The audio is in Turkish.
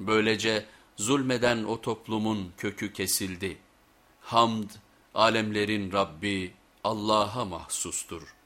Böylece zulmeden o toplumun kökü kesildi. Hamd, alemlerin Rabbi Allah'a mahsustur.